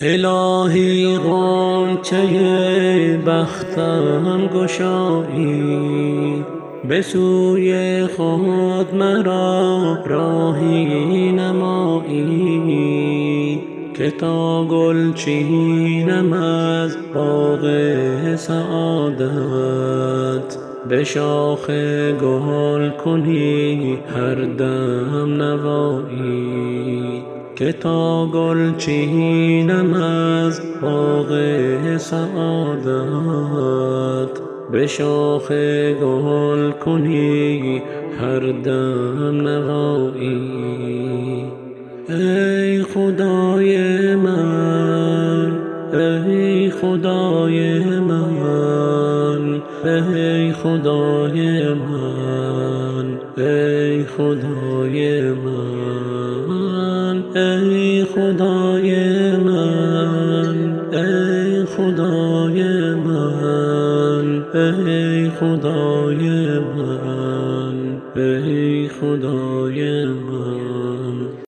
الهی غنچه بختم گشایی به سوی خود مرا راهی نمایی. که تا گل چینم از باغ سعادت به شاخ گل کنی هر دم نوایی. که تا گل چینم از باغ سعادت. به شاخ گل کنی هر دم نوایی. ای خدای من ای خدای من ای خدای من ای خدای من. خدای من ای خدای من ای خدای من ای خدای من.